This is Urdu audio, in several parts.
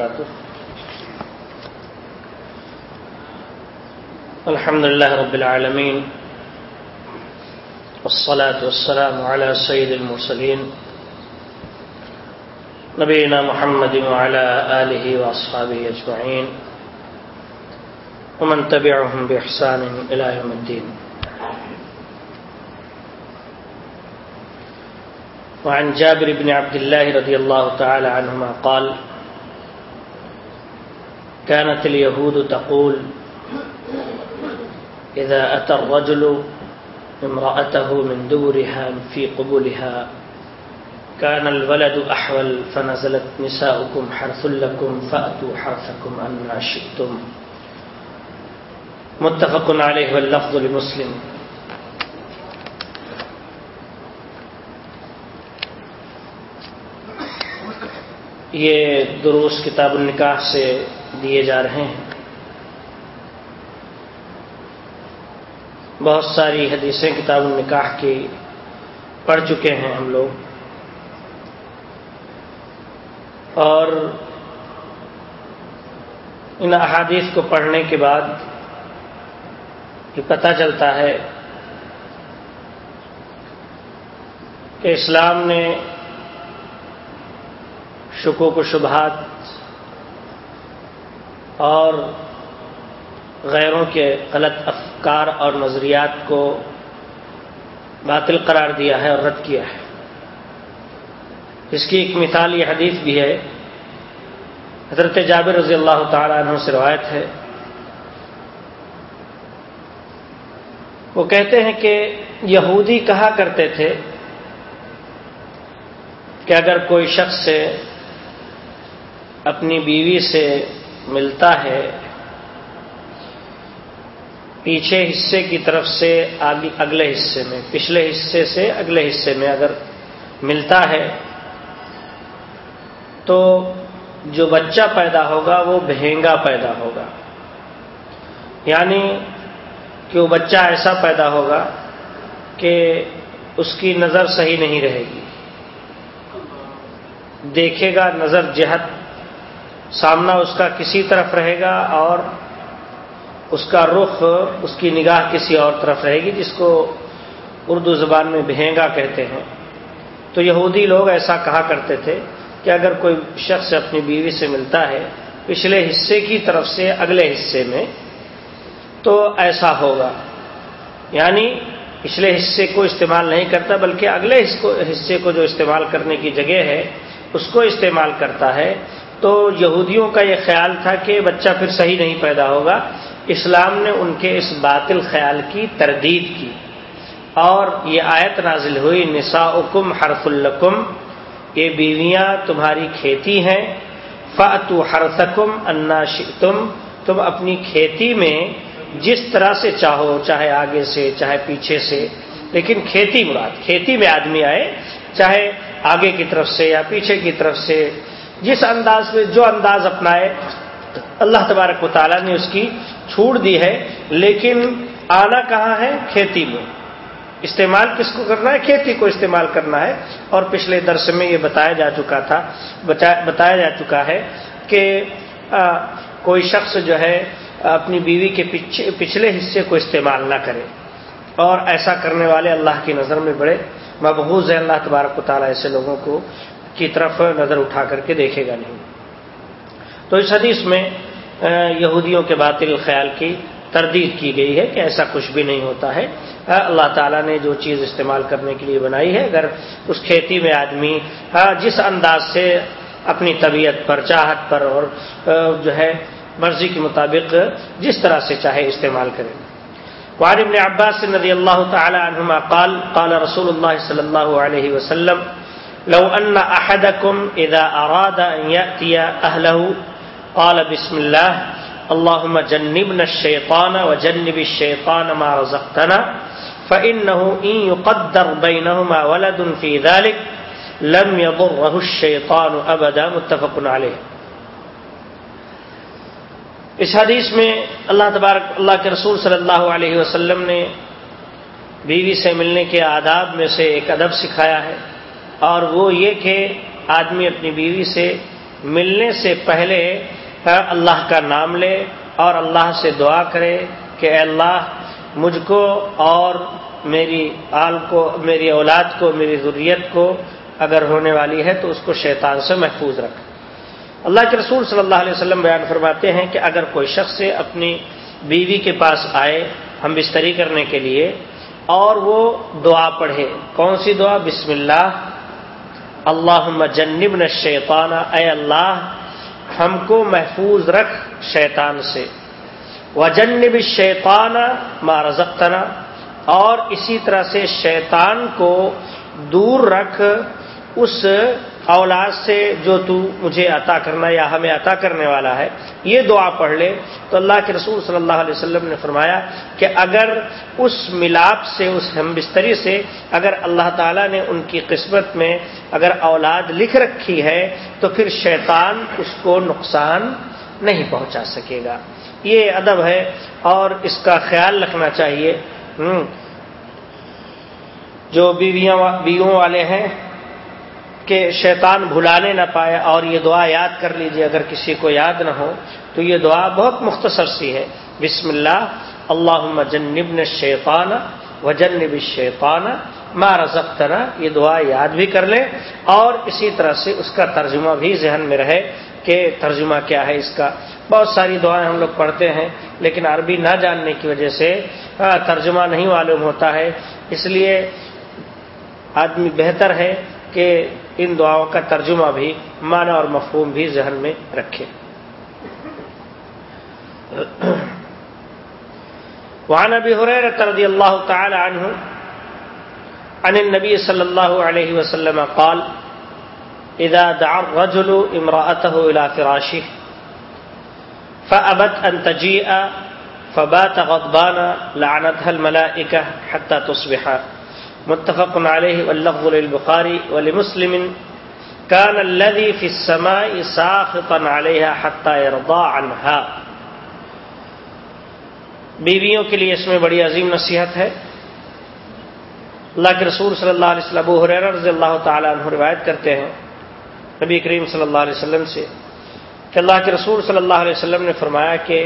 وبركاته. الحمد لله رب العالمين. والصلاة والسلام على سيد المرسلين. نبينا محمد وعلى آله وأصحابه أجمعين. ومن تبعهم بإحسان إلى يوم الدين. وعن جابر بن عبد الله رضي الله تعالى عنهما قال كانت اليهود تقول، إذا أتى الرجل امرأته من دورها في قبولها، كان الولد أحول، فنزلت نساؤكم حرث لكم، فأتوا حرثكم أن شئتم. متفق عليه واللفظ لمسلم. یہ دروس کتاب النکاح سے دیے جا رہے ہیں۔ بہت ساری حدیثیں کتاب النکاح کی پڑھ چکے ہیں ہم لوگ۔ اور ان احادیث کو پڑھنے کے بعد یہ پتہ چلتا ہے کہ اسلام نے شکوک و شبہات اور غیروں کے غلط افکار اور نظریات کو باطل قرار دیا ہے اور رد کیا ہے۔ اس کی ایک مثال یہ حدیث بھی ہے۔ حضرت جابر رضی اللہ تعالی عنہ سے روایت ہے۔ وہ کہتے ہیں کہ یہودی کہا کرتے تھے کہ اگر کوئی شخص سے اپنی بیوی سے ملتا ہے، پیچھے حصے کی طرف سے اگلے حصے میں، پچھلے حصے سے، اگلے حصے میں اگر ملتا ہے، تو جو بچہ پیدا ہوگا، وہ بہنگا پیدا ہوگا۔ یعنی کہ وہ بچہ ایسا پیدا ہوگا کہ اس کی نظر صحیح نہیں رہے گی۔ دیکھے گا نظر جہت سامنا اس کا کسی طرف رہے گا اور اس کا رخ اس کی نگاہ کسی اور طرف رہے گی جس کو اردو زبان میں بہنگا کہتے ہیں۔ تو یہودی لوگ ایسا کہا کرتے تھے کہ اگر کوئی شخص اپنی بیوی سے ملتا ہے پچھلے حصے کی طرف سے اگلے حصے میں، تو ایسا ہوگا۔ یعنی پچھلے حصے کو استعمال نہیں کرتا، بلکہ اگلے حصے کو جو استعمال کرنے کی جگہ ہے، اس کو استعمال کرتا ہے۔ تو یہودیوں کا یہ خیال تھا کہ بچہ پھر صحیح نہیں پیدا ہوگا۔ اسلام نے ان کے اس باطل خیال کی، تردید کی۔ اور یہ آیت نازل ہوئی نسا حکم حرف القم یہ بیویاں تمہاری کھیتی ہیں۔ فاتو حرسکم انا تم تم اپنی کھیتی میں جس طرح سے چاہو، چاہے آگے سے، چاہے پیچھے سے۔ لیکن کھیتی مراد، کھیتی میں آدمی آئے، چاہے آگے کی طرف سے یا پیچھے کی طرف سے۔ جس انداز میں جو انداز اپنائے اللہ تبارک و تعالیٰ نے اس کی چھوٹ دی ہے لیکن آنا کہاں ہے؟ کھیتی میں۔ استعمال کس کو کرنا ہے؟ کھیتی کو استعمال کرنا ہے۔ اور پچھلے درس میں یہ بتایا جا چکا تھا بتایا جا چکا ہے کہ آ, کوئی شخص جو ہے اپنی بیوی کے پچھلے حصے کو استعمال نہ کرے۔ اور ایسا کرنے والے اللہ کی نظر میں بڑے مقبوض ہے اللہ تبارک و تعالیٰ ایسے لوگوں کو کی طرف نظر اٹھا کر کے دیکھے گا نہیں۔ تو اس حدیث میں یہودیوں کے باطل خیال کی تردید کی گئی ہے کہ ایسا کچھ بھی نہیں ہوتا ہے۔ اللہ تعالیٰ نے جو چیز استعمال کرنے کے لیے بنائی ہے، اگر اس کھیتی میں آدمی جس انداز سے اپنی طبیعت پر، چاہت پر اور جو ہے، مرضی کے مطابق جس طرح سے چاہے استعمال کرے۔ وعن ابن عباس رضی اللہ تعالی عنہما قال قال رسول اللہ صلی اللہ علیہ وسلم لو ان احدكم اذا اراد ان ياتي اهله قال بسم الله، اللهم جنبنا الشيطان وجنب الشيطان ما رزقتنا فانه ان يقدر بينهما ولد في ذلك لم يضره الشيطان ابدا متفق عليه. اس حدیث میں اللہ تبارک، اللہ کے رسول صلی اللہ علیہ وسلم نے بیوی سے ملنے کے آداب میں سے ایک ادب سکھایا ہے۔ اور وہ یہ کہ آدمی اپنی بیوی سے ملنے سے پہلے اللہ کا نام لے اور اللہ سے دعا کرے کہ اے اللہ، مجھ کو اور میری آل کو، میری اولاد کو، میری ضروریت کو اگر ہونے والی ہے تو اس کو شیطان سے محفوظ رکھ۔ اللہ کے رسول صلی اللہ علیہ وسلم بیان فرماتے ہیں کہ اگر کوئی شخص اپنی بیوی کے پاس آئے ہم بستری کرنے کے لیے اور وہ دعا پڑھے، کون سی دعا؟ بسم اللہ اللہ جنب شیطان اے اللہ، ہم کو محفوظ رکھ شیطان سے۔ و جنب شیطان مارزختنا اور اسی طرح سے شیطان کو دور رکھ اس اولاد سے جو تو مجھے عطا کرنا یا ہمیں عطا کرنے والا ہے، یہ دعا پڑھ لے تو اللہ کے رسول صلی اللہ علیہ وسلم نے فرمایا کہ اگر اس ملاپ سے، اس ہم بستری سے اگر اللہ تعالیٰ نے ان کی قسمت میں اگر اولاد لکھ رکھی ہے، تو پھر شیطان اس کو نقصان نہیں پہنچا سکے گا۔ یہ ادب ہے اور اس کا خیال رکھنا چاہیے۔ جو بیویاں بیووں والے ہیں کہ شیطان بھلانے نہ پائے اور یہ دعا یاد کر لیجیے اگر کسی کو یاد نہ ہو تو یہ دعا بہت مختصر سی ہے۔ بسم اللہ۔ اللہ جنب شیطان و جنب شیطان ما رزقتنا۔ یہ دعا یاد بھی کر لیں اور اسی طرح سے اس کا ترجمہ بھی ذہن میں رہے کہ ترجمہ کیا ہے اس کا۔ بہت ساری دعائیں ہم لوگ پڑھتے ہیں لیکن عربی نہ جاننے کی وجہ سے ترجمہ نہیں معلوم ہوتا ہے۔ اس لیے آدمی بہتر ہے کہ ان دعاؤں کا ترجمہ بھی معنی اور مفہوم بھی ذہن میں رکھے وعن ابي هريره رضي الله تعالى عنه عن النبي صلى الله عليه وسلم قال، اذا دعا الرجل امراته الى فراشه فابت ان تجيء، فبات غضبانا لعنتها الملائكه حتى تصبح متفق عليه واللفظ للبخاري ولمسلم. كان الذي في السماء ساخطا عليها حتى يرضى عنها بیویوں کے لیے اس میں بڑی عظیم نصیحت ہے. اللہ کے رسول صلی اللہ علیہ وسلم حریر رضی اللہ تعالی عنہ روایت کرتے ہیں، نبی کریم صلی اللہ علیہ وسلم سے، کہ اللہ کے رسول صلی اللہ علیہ وسلم نے فرمایا کہ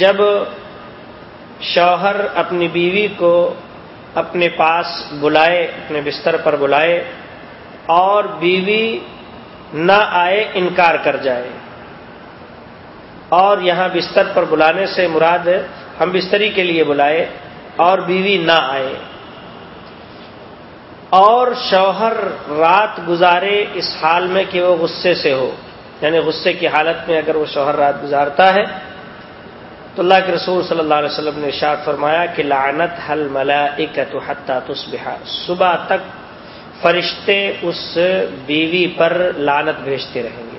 جب شوہر اپنی بیوی کو اپنے پاس بلائے، اپنے بستر پر بلائے اور بیوی نہ آئے، انکار کر جائے۔ اور یہاں بستر پر بلانے سے مراد ہم بستری کے لیے بلائے اور بیوی نہ آئے۔ اور شوہر رات گزارے اس حال میں کہ وہ غصے سے ہو یعنی غصے کی حالت میں اگر وہ شوہر رات گزارتا ہے تو اللہ کے رسول صلی اللہ علیہ وسلم نے اشاد فرمایا کہ لعنت حل ملا تصبح۔ صبح تک فرشتے اس بیوی پر لعنت بھیجتے رہیں گے۔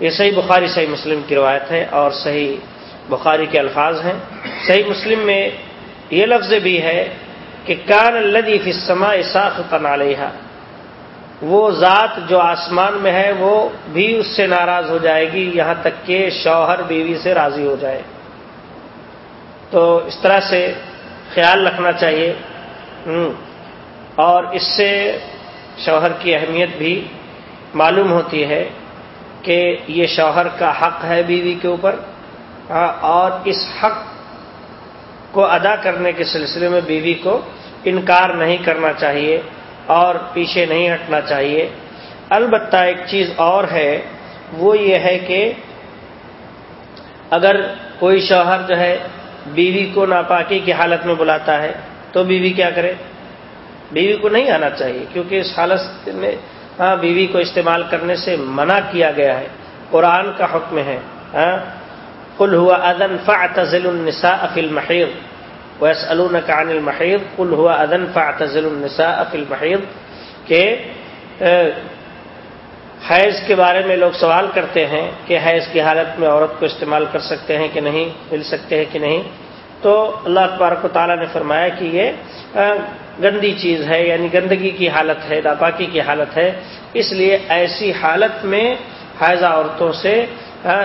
یہ صحیح بخاری، صحیح مسلم کی روایت ہے اور صحیح بخاری کے الفاظ ہیں۔ صحیح مسلم میں یہ لفظ بھی ہے کہ کان الدی فسما اساخ علیہ وہ ذات جو آسمان میں ہے وہ بھی اس سے ناراض ہو جائے گی، یہاں تک کہ شوہر بیوی سے راضی ہو جائے۔ تو اس طرح سے خیال رکھنا چاہیے۔ اور اس سے شوہر کی اہمیت بھی معلوم ہوتی ہے کہ یہ شوہر کا حق ہے بیوی کے اوپر۔ ہاں، اور اس حق کو ادا کرنے کے سلسلے میں بیوی کو انکار نہیں کرنا چاہیے۔ اور پیچھے نہیں ہٹنا چاہیے۔ البتہ ایک چیز اور ہے، وہ یہ ہے کہ اگر کوئی شوہر جو ہے بیوی کو ناپاکی کی حالت میں بلاتا ہے، تو بیوی کیا کرے؟ بیوی کو نہیں آنا چاہیے، کیونکہ اس حالت میں ہاں بیوی کو استعمال کرنے سے منع کیا گیا ہے۔ قرآن کا حکم ہے ہاں کل ہوا ادن فعتزل النساء فی المحیض۔ ویس عن المحیض کل ہوا ادن فعتزل النساء فی المحیض کہ حیض کے بارے میں لوگ سوال کرتے ہیں کہ حیض کی حالت میں عورت کو استعمال کر سکتے ہیں کہ نہیں، مل سکتے ہیں کہ نہیں؟ تو اللہ تبارک و تعالیٰ نے فرمایا کہ یہ گندی چیز ہے یعنی گندگی کی حالت ہے، ناپاکی کی حالت ہے، اس لیے ایسی حالت میں حیضہ عورتوں سے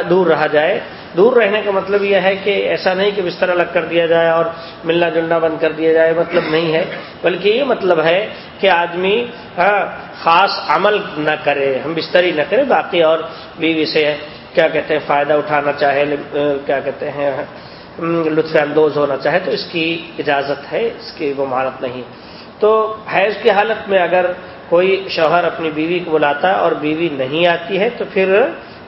دور رہا جائے۔ دور رہنے کا مطلب یہ ہے کہ ایسا نہیں کہ بستر الگ کر دیا جائے اور ملنا جلنا بند کر دیا جائے مطلب نہیں ہے۔ بلکہ یہ مطلب ہے کہ آدمی ہاں، خاص عمل نہ کرے، ہم بستری نہ کرے، باقی اور بیوی سے کیا کہتے ہیں، فائدہ اٹھانا چاہے کیا کہتے ہیں ہاں، لطف اندوز ہونا چاہے، تو اس کی اجازت ہے، اس کی وہ مہارت نہیں۔ تو حیض کی حالت میں اگر کوئی شوہر اپنی بیوی کو بلاتا ہے اور بیوی نہیں آتی ہے، تو پھر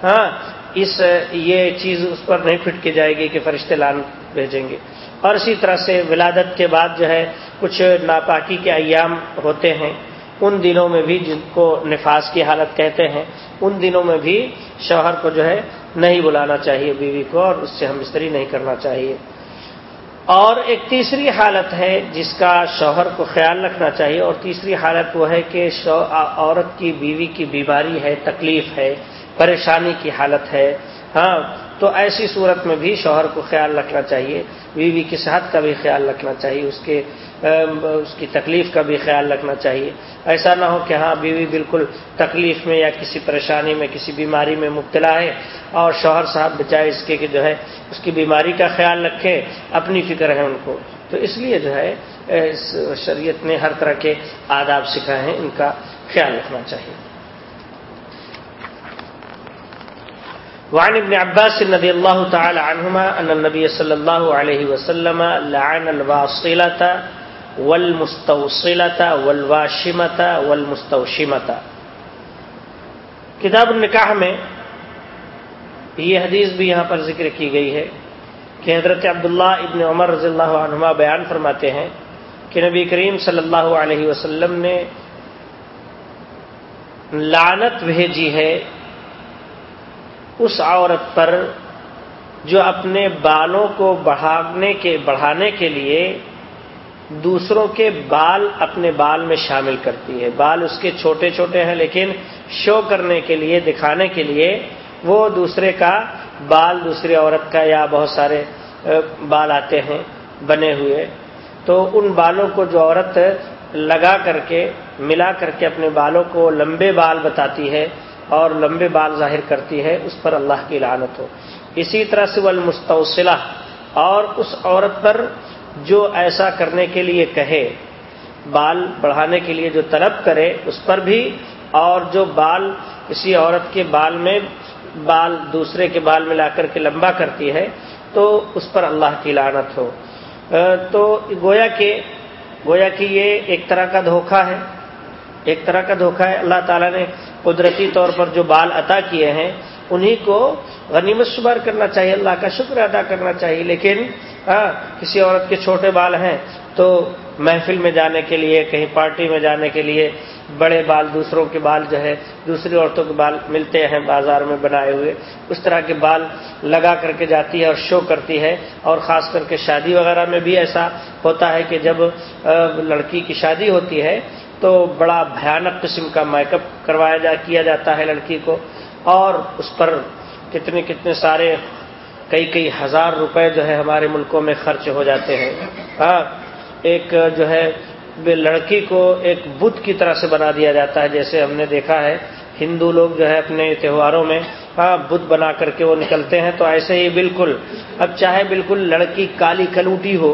ہاں اس، یہ چیز اس پر نہیں پھٹ کے جائے گی کہ فرشتے لان بھیجیں گے۔ اور اسی طرح سے ولادت کے بعد جو ہے، کچھ ناپاکی کے ایام ہوتے ہیں۔ ان دنوں میں بھی جن کو نفاذ کی حالت کہتے ہیں، ان دنوں میں بھی شوہر کو جو ہے نہیں بلانا چاہیے، بیوی کو، اور اس سے ہم استری نہیں کرنا چاہیے۔ اور ایک تیسری حالت ہے جس کا شوہر کو خیال رکھنا چاہیے، اور تیسری حالت وہ ہے کہ عورت کی بیوی کی بیماری ہے، تکلیف ہے۔ پریشانی کی حالت ہے۔ ہاں تو ایسی صورت میں بھی شوہر کو خیال رکھنا چاہیے، بیوی کی صحت کا بھی خیال رکھنا چاہیے، اس کے اس کی تکلیف کا بھی خیال رکھنا چاہیے۔ ایسا نہ ہو کہ ہاں بیوی بالکل تکلیف میں یا کسی پریشانی میں، کسی بیماری میں مبتلا ہے اور شوہر صاحب بچائے اس کے کہ جو ہے، اس کی بیماری کا خیال رکھے، اپنی فکر ہے ان کو۔ تو اس لیے جو ہے، اس شریعت نے ہر طرح کے آداب سکھائے ہیں، ان کا خیال رکھنا چاہیے۔ وعن ابن عباس رضي الله تعالى عنهما أن النبي صلى الله عليه وسلم لعن الواصلة والمستوصلة والواشمة والمستوشمة. کتاب النکاح میں یہ حدیث بھی یہاں پر ذکر کی گئی ہے کہ حضرت عبداللہ ابن عمر رضی اللہ عنہما بیان فرماتے ہیں کہ نبی کریم صلی اللہ علیہ وسلم نے لعنت بھیجی ہے اس عورت پر جو اپنے بالوں کو بڑھانے کے بڑھانے کے لیے دوسروں کے بال اپنے بال میں شامل کرتی ہے۔ بال اس کے چھوٹے چھوٹے ہیں، لیکن شو کرنے کے لیے، دکھانے کے لیے وہ دوسرے کا بال دوسری عورت کا یا بہت سارے بال آتے ہیں، بنے ہوئے۔ تو ان بالوں کو جو عورت لگا کر کے، ملا کر کے اپنے بالوں کو لمبے بال بتاتی ہے اور لمبے بال ظاہر کرتی ہے، اس پر اللہ کی لعنت ہو۔ اسی طرح سے وہ اور اس عورت پر جو ایسا کرنے کے لیے کہے، بال بڑھانے کے لیے جو طلب کرے، اس پر بھی، اور جو بال کسی عورت کے بال میں، بال دوسرے کے بال میں لا کر کے لمبا کرتی ہے، تو اس پر اللہ کی لعنت ہو۔ تو گویا کہ گویا کہ یہ ایک طرح کا دھوکہ ہے۔ ایک طرح کا دھوکہ ہے۔ اللہ تعالیٰ نے قدرتی طور پر جو بال عطا کیے ہیں، انہی کو غنیمت شمار کرنا چاہیے، اللہ کا شکر ادا کرنا چاہیے۔ لیکن ہاں کسی عورت کے چھوٹے بال ہیں تو محفل میں جانے کے لیے، کہیں پارٹی میں جانے کے لیے بڑے بال دوسروں کے بال جو ہے، دوسری عورتوں کے بال ملتے ہیں بازار میں بنائے ہوئے۔ اس طرح کے بال لگا کر کے جاتی ہے اور شو کرتی ہے۔ اور خاص کر کے شادی وغیرہ میں بھی ایسا ہوتا ہے کہ جب لڑکی کی شادی ہوتی ہے تو بڑا بھیانک قسم کا میک اپ کروایا جا، کیا جاتا ہے لڑکی کو اور اس پر کتنے کتنے سارے کئی کئی ہزار روپے جو ہے ہمارے ملکوں میں خرچ ہو جاتے ہیں۔ ہاں ایک جو ہے لڑکی کو ایک بدھ کی طرح سے بنا دیا جاتا ہے، جیسے ہم نے دیکھا ہے ہندو لوگ جو ہے اپنے تہواروں میں ہاں بدھ بنا کر کے وہ نکلتے ہیں تو ایسے ہی بالکل، اب چاہے بالکل لڑکی کالی کلوٹی ہو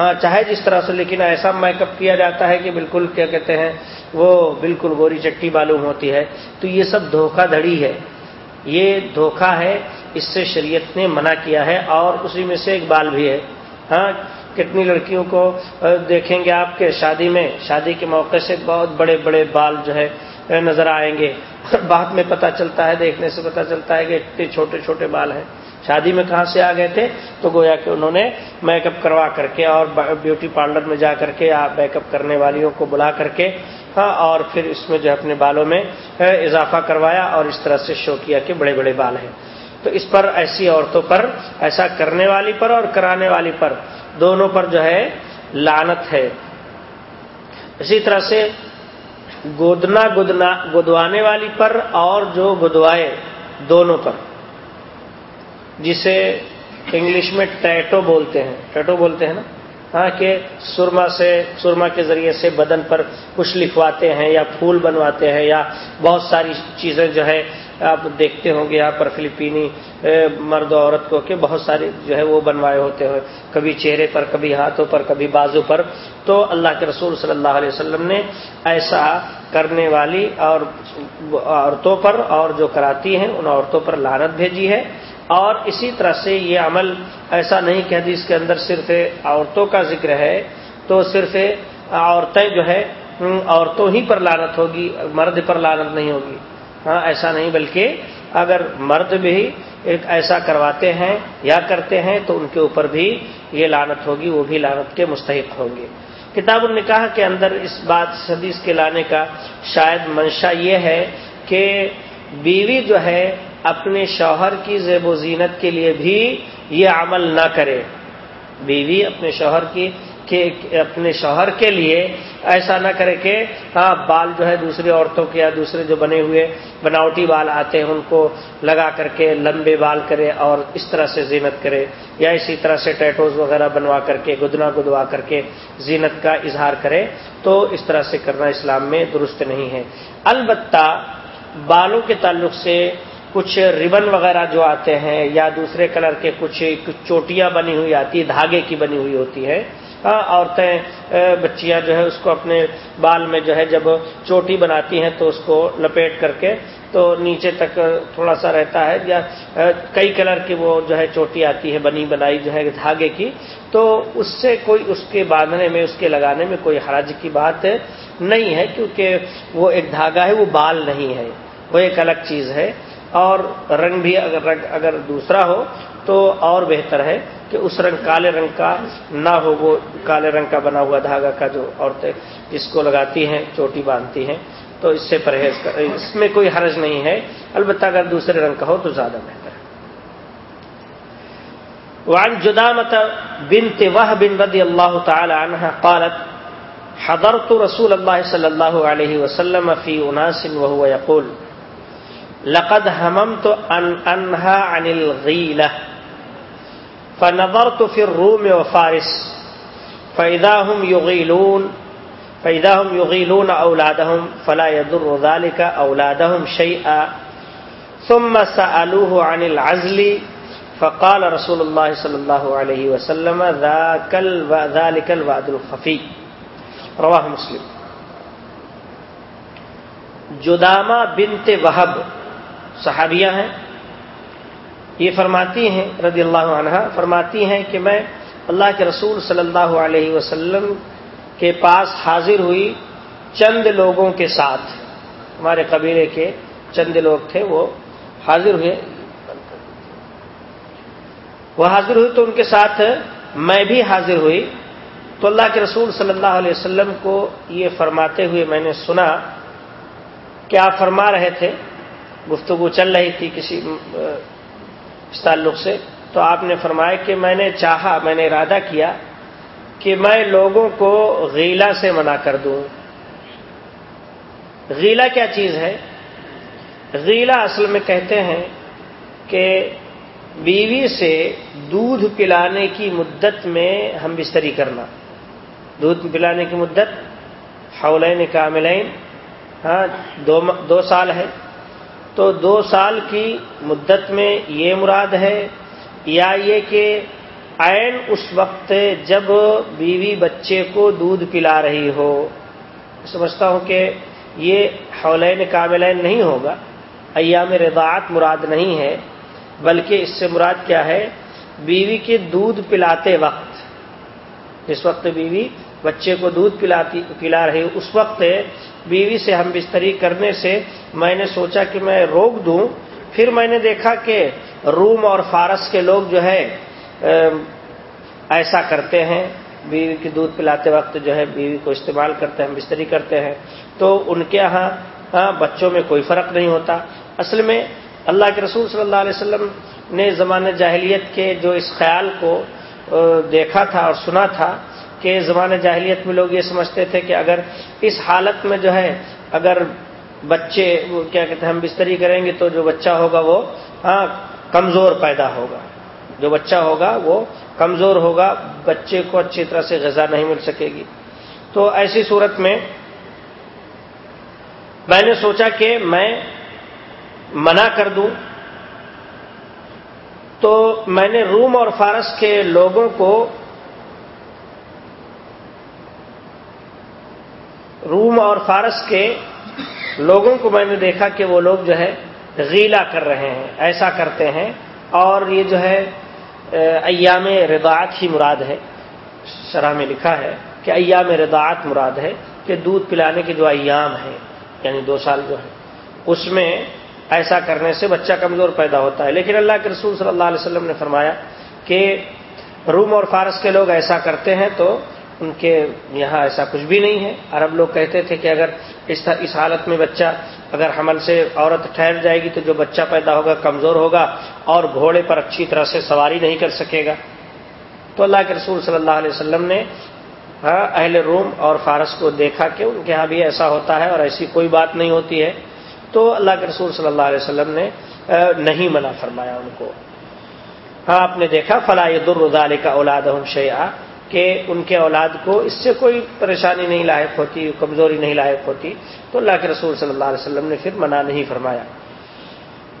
ہاں چاہے جس طرح سے، لیکن ایسا میک اپ کیا جاتا ہے کہ بالکل، کیا کہتے ہیں، وہ بالکل گوری چٹی معلوم ہوتی ہے۔ تو یہ سب دھوکہ دھڑی ہے۔ یہ دھوکہ ہے، اس سے شریعت نے منع کیا ہے اور اسی میں سے ایک بال بھی ہے۔ ہاں کتنی لڑکیوں کو دیکھیں گے آپ کے شادی میں، شادی کے موقع سے بہت بڑے بڑے بال جو ہے نظر آئیں گے۔ بعد میں پتہ چلتا ہے، دیکھنے سے پتہ چلتا ہے کہ اتنے چھوٹے چھوٹے بال ہیں۔ شادی میں کہاں سے آ گئے تھے؟ تو گویا کہ انہوں نے میک اپ کروا کر کے اور بیوٹی پارلر میں جا کر کے میک اپ کرنے والیوں کو بلا کر کے ہاں اور پھر اس میں جو اپنے بالوں میں اضافہ کروایا اور اس طرح سے شو کیا کہ بڑے بڑے بال ہیں۔ تو اس پر ایسی عورتوں پر، ایسا کرنے والی پر اور کرانے والی پر دونوں پر جو ہے لانت ہے۔ اسی طرح سے گودنا گدنا گدوانے والی پر اور جو گدوائے دونوں پر۔ جسے انگلش میں ٹیٹو بولتے ہیں۔ ٹیٹو بولتے ہیں نا؟ ہاں کہ سرما سے، سرما کے ذریعے سے بدن پر کچھ لکھواتے ہیں یا پھول بنواتے ہیں یا بہت ساری چیزیں جو ہے، آپ دیکھتے ہوں گے یہاں پر فلپینی مرد و عورت کو کہ بہت سارے جو ہے وہ بنوائے ہوتے ہیں۔ کبھی چہرے پر، کبھی ہاتھوں پر، کبھی بازو پر۔ تو اللہ کے رسول صلی اللہ علیہ وسلم نے ایسا کرنے والی اور عورتوں پر اور جو کراتی ہیں، ان عورتوں پر لانت بھیجی ہے۔ اور اسی طرح سے یہ عمل ایسا نہیں کہ حدیث کے اندر صرف عورتوں کا ذکر ہے، تو صرف عورتیں جو ہے عورتوں ہی پر لانت ہوگی، مرد پر لانت نہیں ہوگی۔ ہاں ایسا نہیں، بلکہ اگر مرد بھی ایک ایسا کرواتے ہیں یا کرتے ہیں، تو ان کے اوپر بھی یہ لانت ہوگی، وہ بھی لانت کے مستحق ہوں گے۔ کتاب النکاح کے اندر اس بات حدیث کے لانے کا شاید منشا یہ ہے کہ بیوی جو ہے اپنے شوہر کی زیب و زینت کے لیے بھی یہ عمل نہ کرے۔ بیوی اپنے شوہر کی کہ اپنے شوہر کے لیے ایسا نہ کرے کہ ہاں بال جو ہے دوسری عورتوں کے یا دوسرے جو بنے ہوئے بناوٹی بال آتے ہیں، ان کو لگا کر کے لمبے بال کرے اور اس طرح سے زینت کرے یا اسی طرح سے ٹیٹوز وغیرہ بنوا کر کے، گدنا گدوا کر کے زینت کا اظہار کرے تو اس طرح سے کرنا اسلام میں درست نہیں ہے۔ البتہ بالوں کے تعلق سے کچھ ریبن وغیرہ جو آتے ہیں یا دوسرے کلر کے کچھ چوٹیاں بنی ہوئی آتی دھاگے کی بنی ہوئی ہوتی ہے ہاں، عورتیں بچیاں جو ہے اس کو اپنے بال میں جو ہے، جب چوٹی بناتی ہیں تو اس کو لپیٹ کر کے تو نیچے تک تھوڑا سا رہتا ہے۔ یا کئی کلر کی وہ جو ہے، چوٹی آتی ہے بنی بنائی جو ہے، دھاگے کی۔ تو اس سے کوئی اس کے باندھنے میں، اس کے لگانے میں کوئی حرج کی بات نہیں ہے، کیونکہ وہ ایک دھاگا ہے، وہ بال نہیں ہے۔ وہ ایک الگ چیز ہے۔ اور رنگ بھی اگر رنگ اگر دوسرا ہو تو اور بہتر ہے کہ اس رنگ کالے رنگ کا نہ ہو، وہ کالے رنگ کا بنا ہوا دھاگا کا جو عورتیں جس کو لگاتی ہیں، چوٹی باندھتی ہیں، تو اس سے پرہیز کر اس میں کوئی حرج نہیں ہے۔ البتہ اگر دوسرے رنگ کا ہو تو زیادہ بہتر ہے۔ وعن جدامت بنت بن رضی اللہ تعالی عنہ قالت، حضرت رسول اللہ صلی اللہ علیہ وسلم فی اناس وهو يقول لقد هممت ان انها عن الغیلہ فنظرت في الروم وفارس. فإذا هم يغيلون، فإذا هم يغيلون أولادهم، فلا يضر ذلك أولادهم شيئا. ثم سألوه عن العزل، فقال رسول الله صلى الله عليه وسلم، ذاك ذلك الوعد الخفي. رواه مسلم. جدامہ بنت وہب صحابیہ ہیں، یہ فرماتی ہیں، رضی اللہ عنہ فرماتی ہیں کہ میں اللہ کے رسول صلی اللہ علیہ وسلم کے پاس حاضر ہوئی چند لوگوں کے ساتھ۔ ہمارے قبیلے کے چند لوگ تھے، وہ حاضر ہوئے۔ وہ حاضر ہوئی تو ان کے ساتھ میں بھی حاضر ہوئی۔ تو اللہ کے رسول صلی اللہ علیہ وسلم کو یہ فرماتے ہوئے میں نے سنا۔ کیا فرما رہے تھے؟ گفتگو چل رہی تھی کسی اس تعلق سے۔ تو آپ نے فرمایا کہ میں نے چاہا، میں نے ارادہ کیا کہ میں لوگوں کو غیلا سے منع کر دوں۔ غیلا کیا چیز ہے؟ غیلا اصل میں کہتے ہیں کہ بیوی سے دودھ پلانے کی مدت میں ہم بستری کرنا۔ دودھ پلانے کی مدت، حولین کاملین ہاں دو دو سال ہے۔ تو دو سال کی مدت میں یہ مراد ہے یا یہ کہ عین اس وقت جب بیوی بچے کو دودھ پلا رہی ہو۔ سمجھتا ہوں کہ یہ حولین کاملین نہیں ہوگا۔ ایام رضاعت مراد نہیں ہے، بلکہ اس سے مراد کیا ہے؟ بیوی کے دودھ پلاتے وقت، جس وقت بیوی بچے کو دودھ پلاتی، پلا رہی اس وقت بیوی سے ہم بستری کرنے سے میں نے سوچا کہ میں روک دوں۔ پھر میں نے دیکھا کہ روم اور فارس کے لوگ جو ہے ایسا کرتے ہیں۔ بیوی کی دودھ پلاتے وقت جو ہے، بیوی کو استعمال کرتے ہیں بستری کرتے ہیں۔ تو ان کے یہاں ہاں بچوں میں کوئی فرق نہیں ہوتا۔ اصل میں اللہ کے رسول صلی اللہ علیہ وسلم نے زمانہ جاہلیت کے جو اس خیال کو دیکھا تھا اور سنا تھا کہ زمانہ جاہلیت میں لوگ یہ سمجھتے تھے کہ اگر اس حالت میں جو ہے، اگر بچے کیا کہتے ہیں، ہم بستری کریں گے تو جو بچہ ہوگا وہ ہاں کمزور پیدا ہوگا۔ جو بچہ ہوگا وہ کمزور ہوگا، بچے کو اچھی طرح سے غذا نہیں مل سکے گی۔ تو ایسی صورت میں میں نے سوچا کہ میں منع کر دوں۔ تو میں نے روم اور فارس کے لوگوں کو روم اور فارس کے لوگوں کو میں نے دیکھا کہ وہ لوگ جو ہے غیلا کر رہے ہیں، ایسا کرتے ہیں۔ اور یہ جو ہے ایام رضاعت ہی مراد ہے۔ شرح میں لکھا ہے کہ ایام رضاعت مراد ہے کہ دودھ پلانے کے جو ایام ہیں یعنی دو سال جو ہے اس میں ایسا کرنے سے بچہ کمزور پیدا ہوتا ہے۔ لیکن اللہ کے رسول صلی اللہ علیہ وسلم نے فرمایا کہ روم اور فارس کے لوگ ایسا کرتے ہیں تو ان کے یہاں ایسا کچھ بھی نہیں ہے۔ عرب لوگ کہتے تھے کہ اگر اس حالت میں بچہ اگر حمل سے عورت ٹھہر جائے گی تو جو بچہ پیدا ہوگا کمزور ہوگا اور گھوڑے پر اچھی طرح سے سواری نہیں کر سکے گا۔ تو اللہ کے رسول صلی اللہ علیہ وسلم نے ہاں، اہل روم اور فارس کو دیکھا کہ ان کے ہاں بھی ایسا ہوتا ہے اور ایسی کوئی بات نہیں ہوتی ہے۔ تو اللہ کے رسول صلی اللہ علیہ وسلم نے نہیں منع فرمایا ان کو۔ ہاں آپ نے دیکھا فلاح در کا اولاد ہم شیا کہ ان کے اولاد کو اس سے کوئی پریشانی نہیں لاحق ہوتی، کمزوری نہیں لاحق ہوتی۔ تو اللہ کے رسول صلی اللہ علیہ وسلم نے پھر منع نہیں فرمایا۔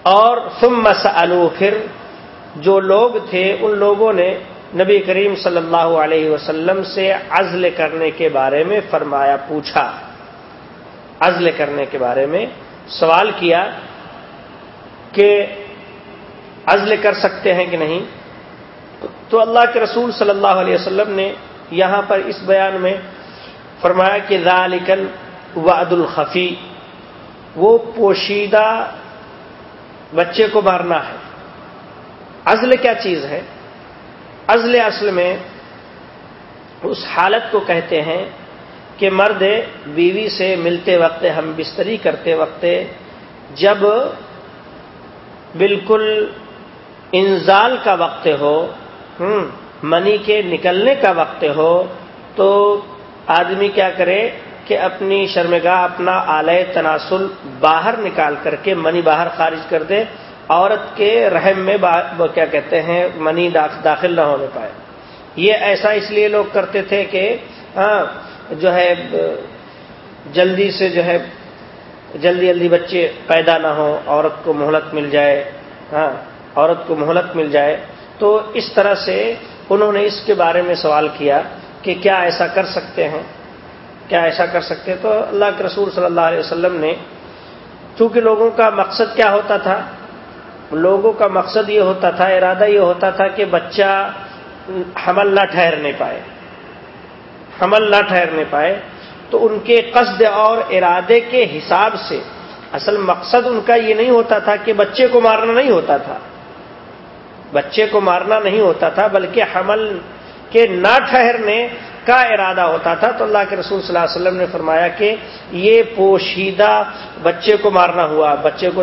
اور ثم مسلو پھر جو لوگ تھے، ان لوگوں نے نبی کریم صلی اللہ علیہ وسلم سے عزل کرنے کے بارے میں فرمایا، پوچھا۔ عزل کرنے کے بارے میں سوال کیا کہ عزل کر سکتے ہیں کہ نہیں؟ تو اللہ کے رسول صلی اللہ علیہ وسلم نے یہاں پر اس بیان میں فرمایا کہ ذالکل وعد الخفی، وہ پوشیدہ بچے کو مارنا ہے۔ ازل کیا چیز ہے؟ ازل اصل میں اس حالت کو کہتے ہیں کہ مرد بیوی سے ملتے وقت، ہم بستری کرتے وقت، جب بالکل انزال کا وقت ہو منی کے نکلنے کا وقت ہو تو آدمی کیا کرے کہ اپنی شرمگاہ، اپنا آلے تناسل باہر نکال کر کے منی باہر خارج کر دے، عورت کے رحم میں کیا کہتے ہیں، منی داخل نہ ہونے پائے۔ یہ ایسا اس لیے لوگ کرتے تھے کہ ہاں جو ہے، جلدی سے جو ہے، جلدی جلدی بچے پیدا نہ ہو عورت کو مہلت مل جائے ہاں عورت کو مہلت مل جائے۔ تو اس طرح سے انہوں نے اس کے بارے میں سوال کیا کہ کیا ایسا کر سکتے ہیں کیا ایسا کر سکتے؟ تو اللہ کے رسول صلی اللہ علیہ وسلم نے، چونکہ لوگوں کا مقصد کیا ہوتا تھا، لوگوں کا مقصد یہ ہوتا تھا، ارادہ یہ ہوتا تھا کہ بچہ حمل نہ ٹھہرنے پائے۔ حمل نہ ٹھہرنے پائے۔ تو ان کے قصد اور ارادے کے حساب سے اصل مقصد ان کا یہ نہیں ہوتا تھا کہ بچے کو مارنا نہیں ہوتا تھا۔ بچے کو مارنا نہیں ہوتا تھا، بلکہ حمل کے نہ ٹھہرنے کا ارادہ ہوتا تھا۔ تو اللہ کے رسول صلی اللہ علیہ وسلم نے فرمایا کہ یہ پوشیدہ بچے کو مارنا ہوا، بچے کو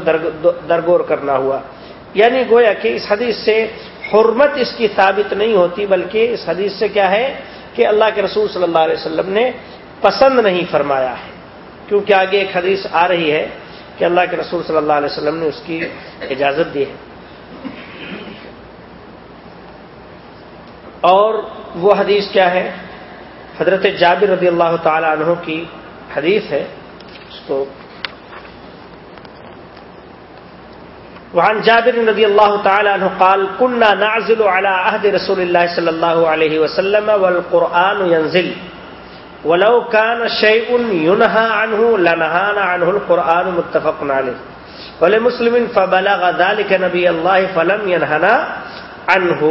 درگور کرنا ہوا۔ یعنی گویا کہ اس حدیث سے حرمت اس کی ثابت نہیں ہوتی، بلکہ اس حدیث سے کیا ہے کہ اللہ کے رسول صلی اللہ علیہ وسلم نے پسند نہیں فرمایا ہے۔ کیونکہ آگے ایک حدیث آ رہی ہے کہ اللہ کے رسول صلی اللہ علیہ وسلم نے اس کی اجازت دی ہے۔ اور وہ حدیث کیا ہے؟ حضرت جابر رضی اللہ تعالی عنہ کی حدیث ہے۔ اس کو وعن جابر رضی اللہ تعالی عنہ قال كنا نعزل على عهد رسول الله صلى الله عليه وسلم والقرآن ينزل ولو كان شيء ينهى عنه لنهانا عنه القرآن متفق عليه ولمسلم فبلغ ذلك نبي الله فلم ينهنا عنه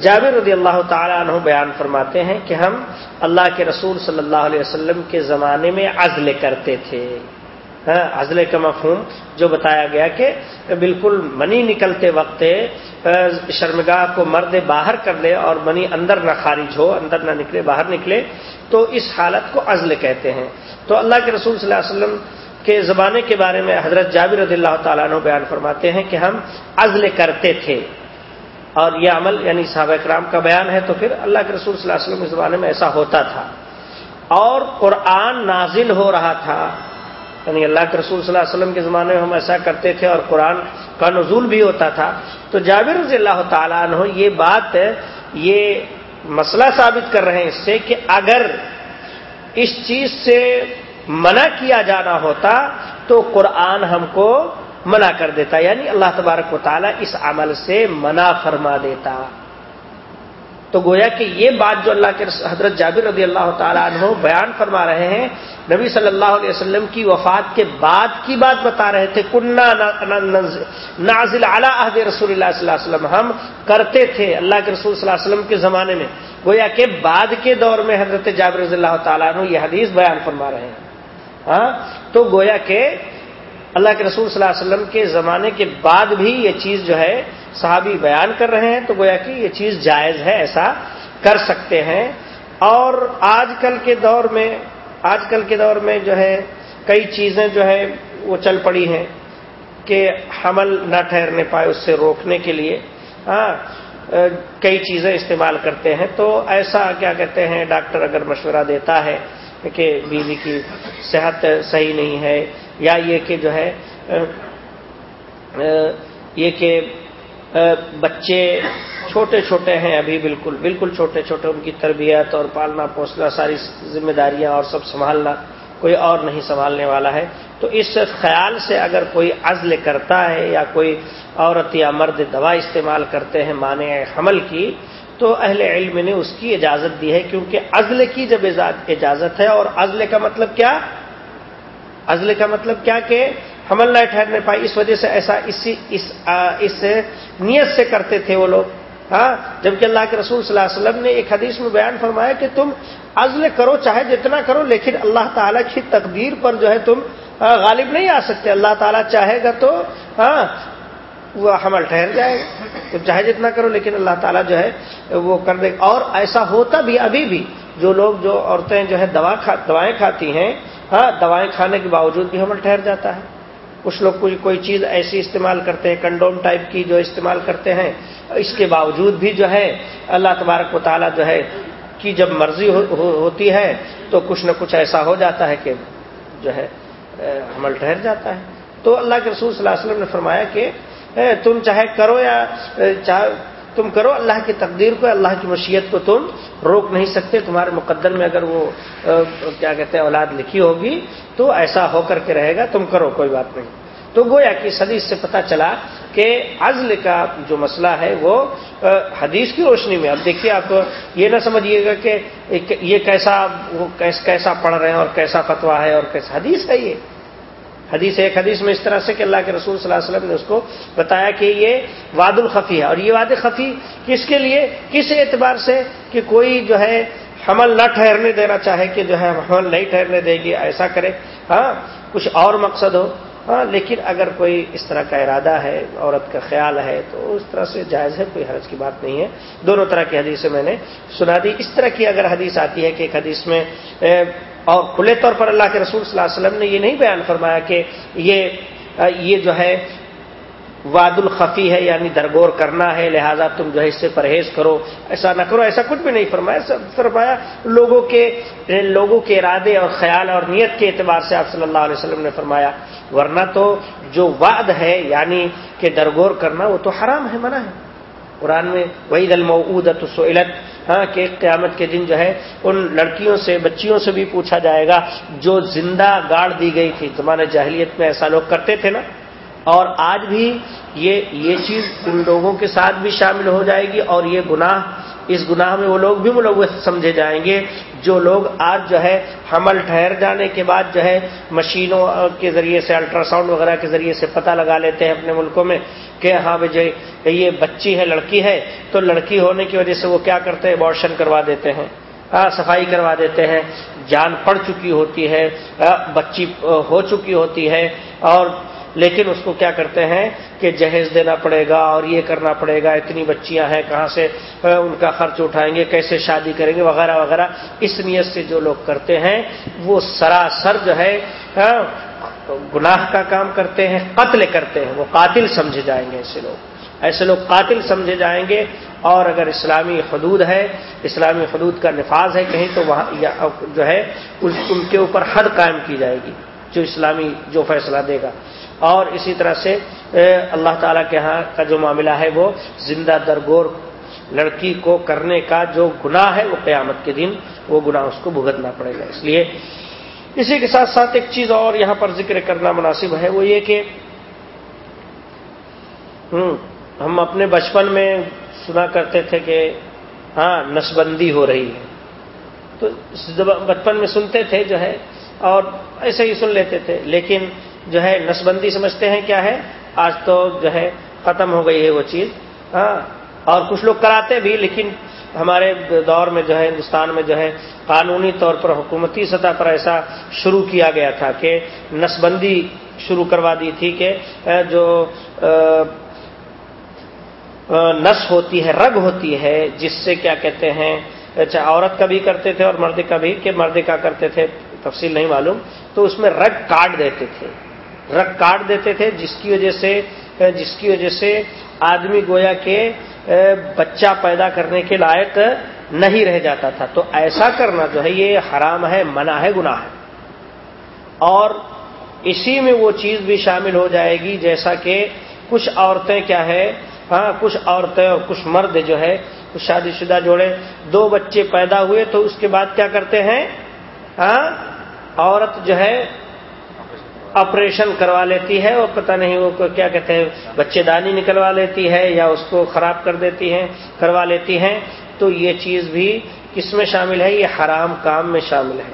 جابر رضی اللہ تعالیٰ عنہ بیان فرماتے ہیں کہ ہم اللہ کے رسول صلی اللہ علیہ وسلم کے زمانے میں عزل کرتے تھے۔ ہاں، عزل کا مفہوم جو بتایا گیا کہ بالکل منی نکلتے وقت شرمگاہ کو مرد باہر کر لے اور منی اندر نہ خارج ہو، اندر نہ نکلے، باہر نکلے، تو اس حالت کو عزل کہتے ہیں۔ تو اللہ کے رسول صلی اللہ علیہ وسلم کے زمانے کے بارے میں حضرت جابر رضی اللہ تعالیٰ عنہ بیان فرماتے ہیں کہ ہم عزل کرتے تھے۔ اور یہ عمل یعنی صحابہ کرام کا بیان ہے تو پھر اللہ کے رسول صلی اللہ علیہ وسلم کے زمانے میں ایسا ہوتا تھا۔ اور قرآن نازل ہو رہا تھا۔ یعنی اللہ کے رسول صلی اللہ علیہ وسلم کے زمانے میں ہم ایسا کرتے تھے اور قرآن کا نزول بھی ہوتا تھا۔ تو جابر رضی اللہ تعالیٰ عنہ یہ بات یہ مسئلہ ثابت کر رہے ہیں اس سے کہ اگر اس چیز سے منع کیا جانا ہوتا تو قرآن ہم کو منع کر دیتا یعنی اللہ تبارک و تعالیٰ اس عمل سے منع فرما دیتا۔ تو گویا کہ یہ بات جو اللہ کے حضرت جابر رضی اللہ تعالیٰ عنہ بیان فرما رہے ہیں، نبی صلی اللہ علیہ وسلم کی وفات کے بعد کی بات بتا رہے تھے کنہ نازل اعلیٰ عہد رسول اللہ صلی اللہ علیہ وسلم ہم کرتے تھے اللہ کے رسول صلی اللہ علیہ وسلم کے زمانے میں۔ گویا کہ بعد کے دور میں حضرت جابر رضی اللہ تعالیٰ عنہ یہ حدیث بیان فرما رہے ہیں۔ ہاں تو گویا کہ اللہ کے رسول صلی اللہ علیہ وسلم کے زمانے کے بعد بھی یہ چیز جو ہے صحابی بیان کر رہے ہیں تو گویا کہ یہ چیز جائز ہے، ایسا کر سکتے ہیں۔ اور آج کل کے دور میں، آج کل کے دور میں جو ہے، کئی چیزیں جو ہے، وہ چل پڑی ہیں کہ حمل نہ ٹھہرنے پائے اس سے روکنے کے لیے۔ ہاں کئی چیزیں استعمال کرتے ہیں۔ تو ایسا کیا کہتے ہیں، ڈاکٹر اگر مشورہ دیتا ہے کہ بیوی کی صحت صحیح نہیں ہے یا یہ کہ جو ہے یہ کہ بچے چھوٹے چھوٹے ہیں ابھی بالکل بالکل چھوٹے چھوٹے، ان کی تربیت اور پالنا پوسنا، ساری ذمہ داریاں اور سب سنبھالنا کوئی اور نہیں سنبھالنے والا ہے۔ تو اس خیال سے اگر کوئی عزل کرتا ہے یا کوئی عورت یا مرد دوا استعمال کرتے ہیں مانے حمل کی، تو اہل علم نے اس کی اجازت دی ہے، کیونکہ عزل کی جب اجازت ہے اور عزل کا مطلب کیا؟ عزل کا مطلب کیا کہ حمل نہ ٹھہرنے پائی، اس وجہ سے ایسا اسی، اس اس نیت سے کرتے تھے وہ لوگ۔ ہاں جبکہ اللہ کے رسول صلی اللہ علیہ وسلم نے ایک حدیث میں بیان فرمایا کہ تم عزل کرو، چاہے جتنا کرو، لیکن اللہ تعالیٰ کی تقدیر پر جو ہے تم غالب نہیں آ سکتے۔ اللہ تعالیٰ چاہے گا تو ہاں وہ حمل ٹھہر جائے گا۔ تم چاہے جتنا کرو، لیکن اللہ تعالیٰ جو ہے وہ کر دے اور ایسا ہوتا بھی، ابھی بھی۔ جو لوگ جو عورتیں جو ہے دوا دوائیں کھاتی ہیں ہاں دوائیں کھانے کے باوجود بھی حمل ٹھہر جاتا ہے۔ کچھ لوگ کوئی کوئی چیز ایسی استعمال کرتے ہیں کنڈوم ٹائپ کی جو استعمال کرتے ہیں۔ اس کے باوجود بھی جو ہے اللہ تبارک و تعالیٰ جو ہے کی جب مرضی ہو, ہو, ہوتی ہے تو کچھ نہ کچھ ایسا ہو جاتا ہے کہ جو ہے حمل ٹھہر جاتا ہے۔ تو اللہ کے رسول صلی اللہ علیہ وسلم نے فرمایا کہ تم چاہے کرو یا چاہے تم کرو، اللہ کی تقدیر کو اللہ کی مشیت کو تم روک نہیں سکتے۔ تمہارے مقدر میں اگر وہ کیا کہتے ہیں، اولاد لکھی ہوگی تو ایسا ہو کر کے رہے گا، تم کرو، کوئی بات نہیں۔ تو گویا کہ حدیث سے پتہ چلا کہ عزل کا جو مسئلہ ہے وہ حدیث کی روشنی میں۔ اب دیکھیے آپ یہ نہ سمجھیے گا کہ یہ کیسا، وہ کیسا پڑھ رہے ہیں اور کیسا فتوا ہے اور کیسا حدیث ہے یہ۔ حدیث ایک حدیث میں اس طرح سے کہ اللہ کے رسول صلی اللہ علیہ وسلم نے اس کو بتایا کہ یہ واد الخفی ہے اور یہ واد خفی کس کے لیے؟ کس اعتبار سے کہ کوئی جو ہے حمل نہ ٹھہرنے دینا چاہے کہ جو ہے حمل نہیں ٹھہرنے دے گی، ایسا کرے۔ ہاں کچھ اور مقصد ہو۔ ہاں لیکن اگر کوئی اس طرح کا ارادہ ہے، عورت کا خیال ہے، تو اس طرح سے جائز ہے، کوئی حرج کی بات نہیں ہے۔ دونوں طرح کی حدیثیں میں نے سنا دی۔ اس طرح کی اگر حدیث آتی ہے کہ ایک حدیث میں اور کھلے طور پر اللہ کے رسول صلی اللہ علیہ وسلم نے یہ نہیں بیان فرمایا کہ یہ یہ جو ہے واد الخفی ہے یعنی درگور کرنا ہے، لہذا تم جو ہے اس سے پرہیز کرو، ایسا نہ کرو، ایسا کچھ بھی نہیں فرمایا فرمایا لوگوں کے لوگوں کے ارادے اور خیال اور نیت کے اعتبار سے آپ صلی اللہ علیہ وسلم نے فرمایا، ورنہ تو جو وعد ہے یعنی کہ درگور کرنا، وہ تو حرام ہے، منع ہے۔ قرآن میں وعید المعودت سعلت ہاں کہ قیامت کے دن جو ہے، ان لڑکیوں سے، بچیوں سے بھی پوچھا جائے گا، جو زندہ گاڑ دی گئی تھی۔ زمانہ جاہلیت میں ایسا لوگ کرتے تھے نا؟ اور آج بھی یہ یہ چیز ان لوگوں کے ساتھ بھی شامل ہو جائے گی اور یہ گناہ اس گناہ میں وہ لوگ بھی ملوث سمجھے جائیں گے۔ جو لوگ آج جو ہے حمل ٹھہر جانے کے بعد جو ہے مشینوں کے ذریعے سے الٹرا ساؤنڈ وغیرہ کے ذریعے سے پتہ لگا لیتے ہیں اپنے ملکوں میں کہ ہاں بھائی جی، یہ بچی ہے، لڑکی ہے، تو لڑکی ہونے کی وجہ سے وہ کیا کرتے ہیں؟ ابارشن کروا دیتے ہیں۔ صفائی کروا دیتے ہیں۔ جان پڑ چکی ہوتی ہے۔ بچی ہو چکی ہوتی ہے۔ اور لیکن اس کو کیا کرتے ہیں کہ جہیز دینا پڑے گا اور یہ کرنا پڑے گا، اتنی بچیاں ہیں، کہاں سے ان کا خرچ اٹھائیں گے، کیسے شادی کریں گے، وغیرہ وغیرہ۔ اس نیت سے جو لوگ کرتے ہیں، وہ سراسر جو ہے ہاں، گناہ کا کام کرتے ہیں، قتل کرتے ہیں۔ وہ قاتل سمجھے جائیں گے ایسے لوگ۔ ایسے لوگ قاتل سمجھے جائیں گے۔ اور اگر اسلامی حدود ہے، اسلامی حدود کا نفاذ ہے کہیں، تو وہاں جو ہے، ان کے اوپر حد قائم کی جائے گی، جو اسلامی جو فیصلہ دے گا۔ اور اسی طرح سے اللہ تعالیٰ کے ہاں کا جو معاملہ ہے وہ زندہ درگور لڑکی کو کرنے کا جو گناہ ہے وہ قیامت کے دن، وہ گناہ اس کو بھگتنا پڑے گا۔ اس لیے اسی کے ساتھ ساتھ ایک چیز اور یہاں پر ذکر کرنا مناسب ہے، وہ یہ کہ ہم اپنے بچپن میں سنا کرتے تھے کہ ہاں نسبندی ہو رہی ہے۔ تو بچپن میں سنتے تھے جو ہے، اور ایسے ہی سن لیتے تھے، لیکن جو ہے نسبندی سمجھتے ہیں کیا ہے؟ آج تو جو ہے ختم ہو گئی ہے وہ چیز۔ ہاں اور کچھ لوگ کراتے بھی، لیکن ہمارے دور میں جو ہے، ہندوستان میں جو ہے، قانونی طور پر حکومتی سطح پر ایسا شروع کیا گیا تھا کہ نسبندی شروع کروا دی تھی کہ جو نس ہوتی ہے، رگ ہوتی ہے، جس سے کیا کہتے ہیں اچھا عورت کا بھی کرتے تھے اور مرد کا بھی، کہ مرد کا کرتے تھے، تفصیل نہیں معلوم، تو اس میں رگ کاٹ دیتے تھے۔ رگ کاٹ دیتے تھے، جس کی وجہ سے، جس کی وجہ سے آدمی گویا کے بچہ پیدا کرنے کے لائق نہیں رہ جاتا تھا۔ تو ایسا کرنا جو ہے، یہ حرام ہے، منع ہے، گناہ ہے۔ اور اسی میں وہ چیز بھی شامل ہو جائے گی، جیسا کہ کچھ عورتیں کیا ہے ہاں کچھ عورتیں اور کچھ مرد جو ہے، کچھ شادی شدہ جوڑے، دو بچے پیدا ہوئے تو اس کے بعد کیا کرتے ہیں؟ ہاں عورت جو ہے آپریشن کروا لیتی ہے اور پتہ نہیں وہ کیا کہتے ہیں، بچے دانی نکلوا لیتی ہے یا اس کو خراب کر دیتی ہیں، کروا لیتی ہیں۔ تو یہ چیز بھی کس میں شامل ہے، یہ حرام کام میں شامل ہے۔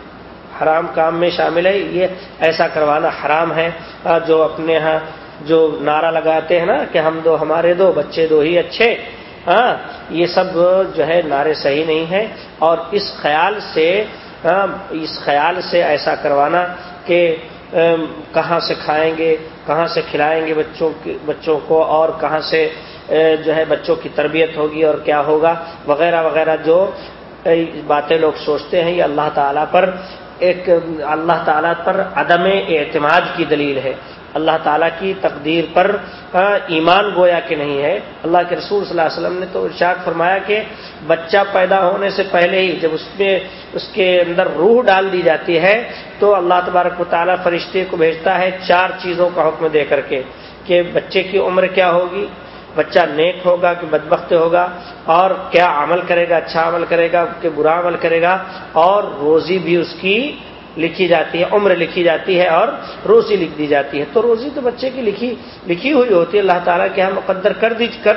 حرام کام میں شامل ہے، یہ ایسا کروانا حرام ہے۔ جو اپنے ہاں جو نعرہ لگاتے ہیں نا کہ ہم دو ہمارے دو، بچے دو ہی اچھے۔ ہاں یہ سب جو ہے نعرے صحیح نہیں ہے اور اس خیال سے اس خیال سے ایسا کروانا کہ کہاں سے کھائیں گے، کہاں سے کھلائیں گے بچوں بچوں کو، اور کہاں سے جو ہے بچوں کی تربیت ہوگی اور کیا ہوگا، وغیرہ وغیرہ جو باتیں لوگ سوچتے ہیں، یہ اللہ تعالیٰ پر ایک اللہ تعالیٰ پر عدم اعتماد کی دلیل ہے۔ اللہ تعالیٰ کی تقدیر پر ہاں، ایمان گویا کہ نہیں ہے۔ اللہ کے رسول صلی اللہ علیہ وسلم نے تو ارشاد فرمایا کہ بچہ پیدا ہونے سے پہلے ہی جب اس میں اس کے اندر روح ڈال دی جاتی ہے، تو اللہ تبارک و تعالیٰ فرشتے کو بھیجتا ہے چار چیزوں کا حکم دے کر کے کہ بچے کی عمر کیا ہوگی، بچہ نیک ہوگا کہ بدبخت ہوگا، اور کیا عمل کرے گا اچھا عمل کرے گا کہ برا عمل کرے گا، اور روزی بھی اس کی لکھی جاتی ہے، عمر لکھی جاتی ہے اور روزی لکھ دی جاتی ہے۔ تو روزی تو بچے کی لکھی لکھی ہوئی ہوتی ہے۔ اللہ تعالیٰ کے یہاں مقدر کر دی، کر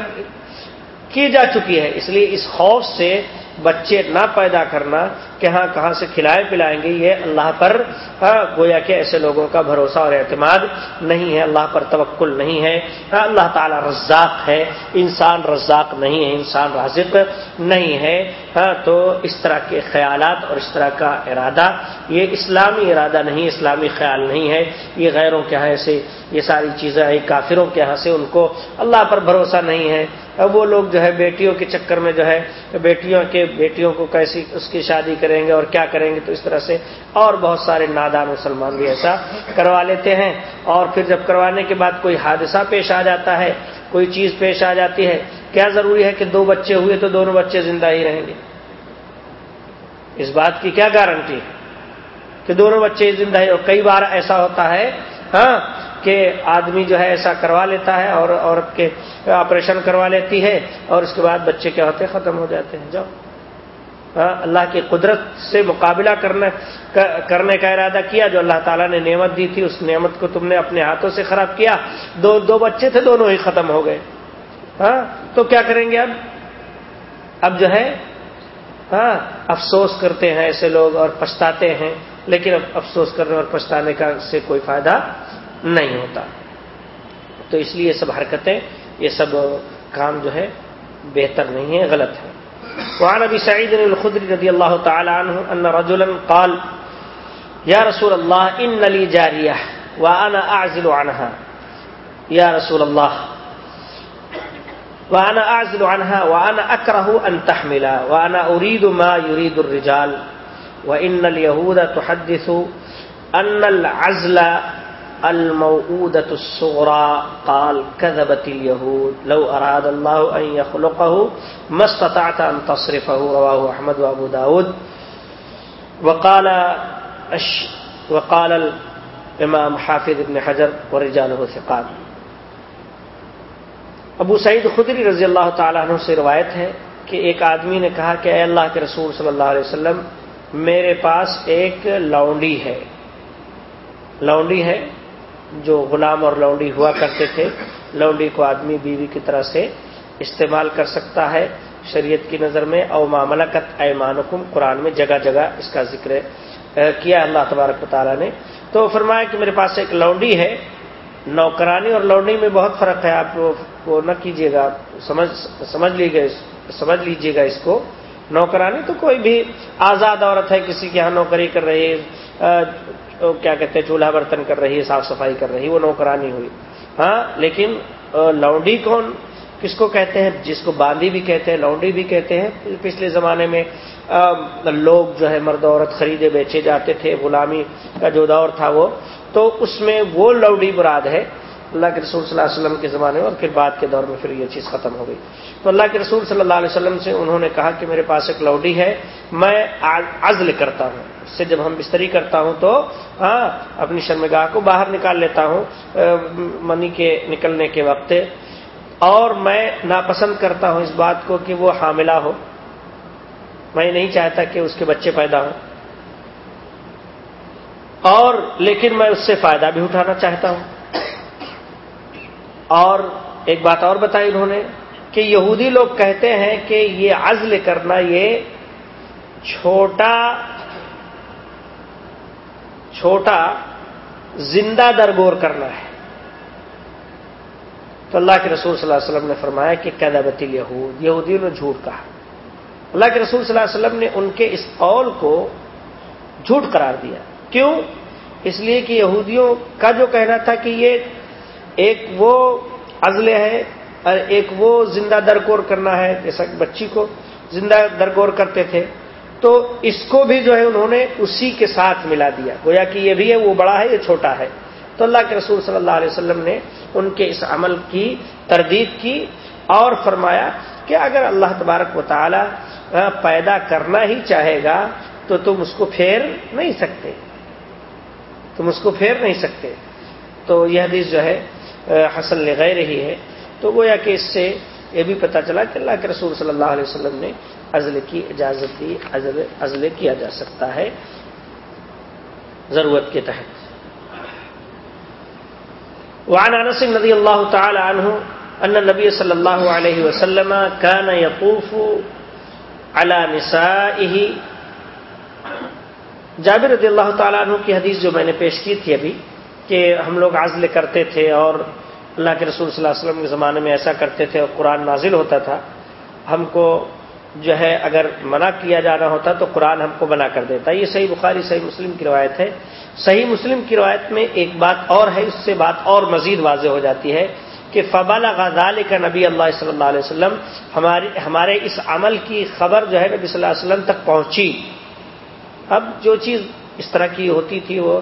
کی جا چکی ہے۔ اس لیے اس خوف سے بچے نہ پیدا کرنا کہ ہاں کہاں سے کھلائے پلائیں گے، یہ اللہ پر ہاں، گویا کہ ایسے لوگوں کا بھروسہ اور اعتماد نہیں ہے، اللہ پر توکل نہیں ہے۔ ہاں، اللہ تعالیٰ رزاق ہے، انسان رزاق نہیں ہے، انسان رازق نہیں ہے۔ ہاں، تو اس طرح کے خیالات اور اس طرح کا ارادہ، یہ اسلامی ارادہ نہیں، اسلامی خیال نہیں ہے۔ یہ غیروں کے یہاں سے، یہ ساری چیزیں کافروں کے یہاں سے ان کو اللہ پر بھروسہ نہیں ہے۔ اب وہ لوگ جو ہے بیٹیوں کے چکر میں جو ہے، بیٹیوں کے بیٹیوں کو کیسی اس کی شادی کریں گے اور کیا کریں گے، تو اس طرح سے اور بہت سارے نادان مسلمان بھی ایسا کروا لیتے ہیں۔ اور پھر جب کروانے کے بعد کوئی حادثہ پیش آ جاتا ہے، کوئی چیز پیش آ جاتی ہے، کیا ضروری ہے کہ دو بچے ہوئے تو دونوں بچے زندہ ہی رہیں گے؟ اس بات کی کیا گارنٹی ہے کہ دونوں بچے زندہ ہی اور کئی بار ایسا ہوتا ہے ہاں کہ آدمی جو ہے ایسا کروا لیتا ہے اور عورت کے آپریشن کروا لیتی ہے اور اس کے بعد بچے کیا ہوتے ختم ہو جاتے ہیں۔ جاؤ۔ ہاں، اللہ کی قدرت سے مقابلہ کرنے کرنے کا ارادہ کیا، جو اللہ تعالیٰ نے نعمت دی تھی، اس نعمت کو تم نے اپنے ہاتھوں سے خراب کیا۔ دو دو بچے تھے، دونوں ہی ختم ہو گئے۔ ہاں تو کیا کریں گے اب؟ اب جو ہے ہاں افسوس کرتے ہیں ایسے لوگ اور پچھتاتے ہیں، لیکن اب افسوس کرنے اور پچھتانے کا سے کوئی فائدہ نہیں ہوتا۔ تو اس لیے یہ سب حرکتیں، یہ سب کام جو ہے، بہتر نہیں ہے، غلط ہے۔ وعن ابي سعيد الخدري رضي الله تعالى عنه ان رجلا قال، يا رسول الله ان لي جاريه وانا اعزل عنها. يا رسول الله وانا اعزل عنها وانا اكره ان تحمل وانا اريد ما يريد الرجال. وان اليهود تحدث ان العزل الموعودة الصغرى، قال، كذبت اليهود. لو أراد الله أن يخلقه ما استطعت أن تصرفه، رواه أحمد وأبو داود. وقال أش وقال الإمام حافظ ابن حجر ورجاله ثقات. ابو سعید خدری رضی اللہ تعالیٰ عنہ سے روایت ہے کہ ایک آدمی نے کہا کہ اے اللہ کے رسول صلی اللہ علیہ وسلم، میرے پاس ایک لونڈی ہے۔ لونڈی ہے جو غلام اور لونڈی ہوا کرتے تھے، لونڈی کو آدمی بیوی کی طرح سے استعمال کر سکتا ہے شریعت کی نظر میں، او معاملکت ایمانکم، قرآن میں جگہ جگہ اس کا ذکر کیا اللہ تبارک تعالیٰ نے۔ تو فرمایا کہ میرے پاس ایک لونڈی ہے، نوکرانی اور لونڈی میں بہت فرق ہے، آپ وہ نہ کیجیے گا، سمجھ سمجھ لیجیے سمجھ لیجیے گا اس کو۔ نوکرانی تو کوئی بھی آزاد عورت ہے، کسی کے یہاں نوکری کر رہی ہے کیا کہتے ہیں، چولہا برتن کر رہی ہے، صاف صفائی کر رہی ہے، وہ نوکرانی ہوئی۔ ہاں لیکن لونڈی کون؟ کس کو کہتے ہیں؟ جس کو باندی بھی کہتے ہیں، لونڈی بھی کہتے ہیں۔ پچھلے زمانے میں لوگ جو ہے، مرد عورت خریدے، بیچے جاتے تھے، غلامی کا جو دور تھا وہ۔ تو اس میں وہ لوڈی مراد ہے اللہ کے رسول صلی اللہ علیہ وسلم کے زمانے میں اور پھر بعد کے دور میں پھر یہ چیز ختم ہو گئی۔ تو اللہ کے رسول صلی اللہ علیہ وسلم سے انہوں نے کہا کہ میرے پاس ایک لوڈی ہے، میں عزل کرتا ہوں۔ اس سے جب ہم بستری کرتا ہوں تو ہاں اپنی شرمگاہ کو باہر نکال لیتا ہوں منی کے نکلنے کے وقت۔ اور میں ناپسند کرتا ہوں اس بات کو کہ وہ حاملہ ہو۔ میں نہیں چاہتا کہ اس کے بچے پیدا ہوں۔ اور لیکن میں اس سے فائدہ بھی اٹھانا چاہتا ہوں۔ اور ایک بات اور بتائی انہوں نے کہ یہودی لوگ کہتے ہیں کہ یہ عزل کرنا یہ چھوٹا چھوٹا زندہ درگور کرنا ہے۔ تو اللہ کے رسول صلی اللہ علیہ وسلم نے فرمایا کہ قیدابتی یہود یہودیوں نے جھوٹ کہا۔ اللہ کے رسول صلی اللہ علیہ وسلم نے ان کے اس قول کو جھوٹ قرار دیا۔ کیوں؟ اس لیے کہ یہودیوں کا جو کہنا تھا کہ یہ ایک وہ عزل ہے اور ایک وہ زندہ درگور کرنا ہے، جیسا کہ بچی کو زندہ درگور کرتے تھے۔ تو اس کو بھی جو ہے انہوں نے اسی کے ساتھ ملا دیا۔ گویا کہ یہ بھی ہے، وہ بڑا ہے، یہ چھوٹا ہے۔ تو اللہ کے رسول صلی اللہ علیہ وسلم نے ان کے اس عمل کی تردید کی اور فرمایا کہ اگر اللہ تبارک و تعالی پیدا کرنا ہی چاہے گا، تو تم اس کو پھیر نہیں سکتے۔ تم اس کو پھیر نہیں سکتے۔ تو یہ حدیث جو ہے حسن لغیر رہی ہے، تو گویا کہ اس سے یہ بھی پتا چلا کہ اللہ کے رسول صلی اللہ علیہ وسلم نے عزل کی اجازت دی، عزل کیا جا سکتا ہے ضرورت کے تحت۔ وعن انس رضی اللہ تعالی عنہ ان نبی صلی اللہ علیہ وسلم كان يطوف على نسائه۔ جابر رضی اللہ تعالیٰ عنہ کی حدیث جو میں نے پیش کی تھی ابھی کہ ہم لوگ عزل کرتے تھے اور اللہ کے رسول صلی اللہ علیہ وسلم کے زمانے میں ایسا کرتے تھے اور قرآن نازل ہوتا تھا، ہم کو جو ہے اگر منع کیا جانا ہوتا تو قرآن ہم کو منع کر دیتا۔ یہ صحیح بخاری، صحیح مسلم کی روایت ہے۔ صحیح مسلم کی روایت میں ایک بات اور ہے، اس سے بات اور مزید واضح ہو جاتی ہے کہ فبال غزال کا نبی اللہ صلی اللہ علیہ وسلم ہمارے اس عمل کی خبر جو ہے نبی صلی اللہ علیہ وسلم تک پہنچی۔ اب جو چیز اس طرح کی ہوتی تھی وہ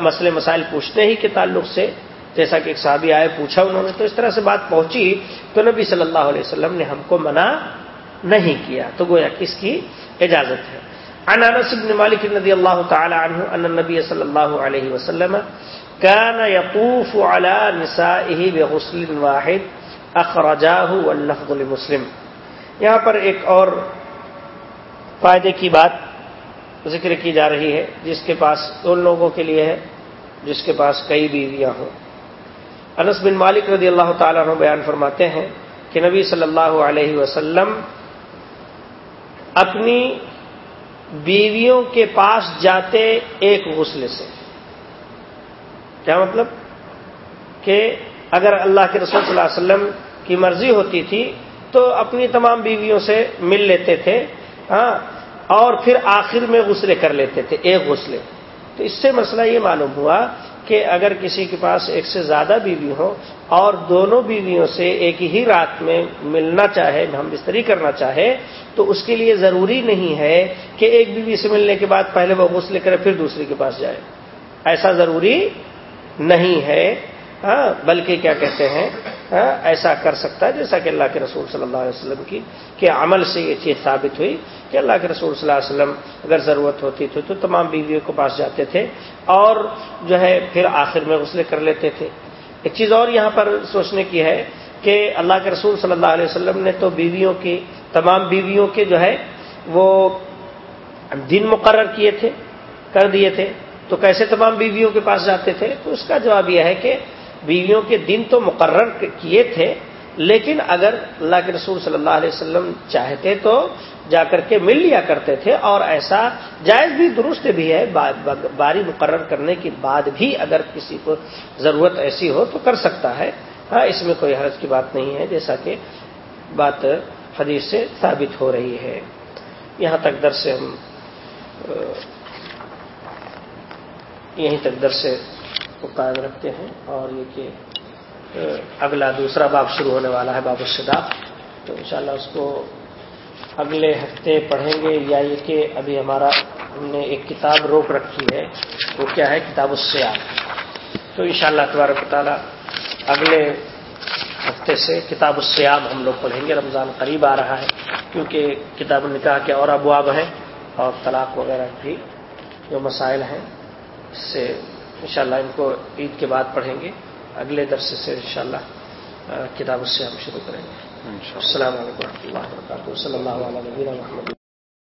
مسئلے مسائل پوچھنے ہی کے تعلق سے، جیسا کہ ایک صحابی آئے، پوچھا انہوں نے، تو اس طرح سے بات پہنچی تو نبی صلی اللہ علیہ وسلم نے ہم کو منع نہیں کیا۔ تو گویا کس کی اجازت ہے۔ عن انس بن مالک رضی اللہ تعالی عنہ ان النبی صلی اللہ علیہ وسلم كان يطوف على نسائه بغسل واحد اخرجاه واللفظ لمسلم۔ یہاں پر ایک اور فائدے کی بات ذکر کی جا رہی ہے، جس کے پاس ان لوگوں کے لیے ہے، جس کے پاس کئی بیویاں ہوں۔ انس بن مالک رضی اللہ تعالیٰ عنہ بیان فرماتے ہیں کہ نبی صلی اللہ علیہ وسلم اپنی بیویوں کے پاس جاتے ایک غسل سے۔ کیا مطلب؟ کہ اگر اللہ کے رسول صلی اللہ علیہ وسلم کی مرضی ہوتی تھی تو اپنی تمام بیویوں سے مل لیتے تھے۔ ہاں اور پھر آخر میں غسلے کر لیتے تھے، ایک غسلے تو اس سے مسئلہ یہ معلوم ہوا کہ اگر کسی کے پاس ایک سے زیادہ بیوی ہو اور دونوں بیویوں سے ایک ہی رات میں ملنا چاہے، ہم بستری کرنا چاہے، تو اس کے لیے ضروری نہیں ہے کہ ایک بیوی سے ملنے کے بعد پہلے وہ غسلے کرے، پھر دوسری کے پاس جائے۔ ایسا ضروری نہیں ہے۔ ہاں بلکہ کیا کہتے ہیں ہاں ایسا کر سکتا ہے جیسا کہ اللہ کے رسول صلی اللہ علیہ وسلم کی کہ عمل سے یہ چیز ثابت ہوئی کہ اللہ کے رسول صلی اللہ علیہ وسلم اگر ضرورت ہوتی تھی تو تمام بیویوں کے پاس جاتے تھے اور جو ہے پھر آخر میں غسلے کر لیتے تھے۔ ایک چیز اور یہاں پر سوچنے کی ہے کہ اللہ کے رسول صلی اللہ علیہ وسلم نے تو بیویوں کی تمام بیویوں کے جو ہے وہ دن مقرر کیے تھے، کر دیے تھے۔ تو کیسے تمام بیویوں کے پاس جاتے تھے؟ تو اس کا جواب یہ ہے کہ بیویوں کے دن تو مقرر کیے تھے، لیکن اگر اللہ کے رسول صلی اللہ علیہ وسلم چاہتے تو جا کر کے مل لیا کرتے تھے، اور ایسا جائز بھی درست بھی ہے باری مقرر کرنے کے بعد بھی اگر کسی کو ضرورت ایسی ہو تو کر سکتا ہے۔ ہاں اس میں کوئی حرج کی بات نہیں ہے، جیسا کہ بات حدیث سے ثابت ہو رہی ہے۔ یہاں تک در سے ہم یہیں تک در سے قائم رکھتے ہیں اور یہ کہ اگلا دوسرا باب شروع ہونے والا ہے، باب الشدا تو انشاءاللہ اس کو اگلے ہفتے پڑھیں گے۔ یا یہ کہ ابھی ہمارا، ہم نے ایک کتاب روک رکھی ہے، وہ کیا ہے؟ کتاب السیاب تو انشاءاللہ شاء تبارک تعالیٰ اگلے ہفتے سے کتاب السیاب ہم لوگ پڑھیں گے۔ رمضان قریب آ رہا ہے، کیونکہ کتاب النکاح کے اور ابواب ہیں اور طلاق وغیرہ بھی جو مسائل ہیں، اس سے انشاءاللہ ان کو عید کے بعد پڑھیں گے۔ اگلے درس سے انشاءاللہ کتاب اس سے ہم شروع کریں گے۔ السلام علیکم و رحمۃ اللہ وبرکاتہ۔ صلی اللہ علیہ محمد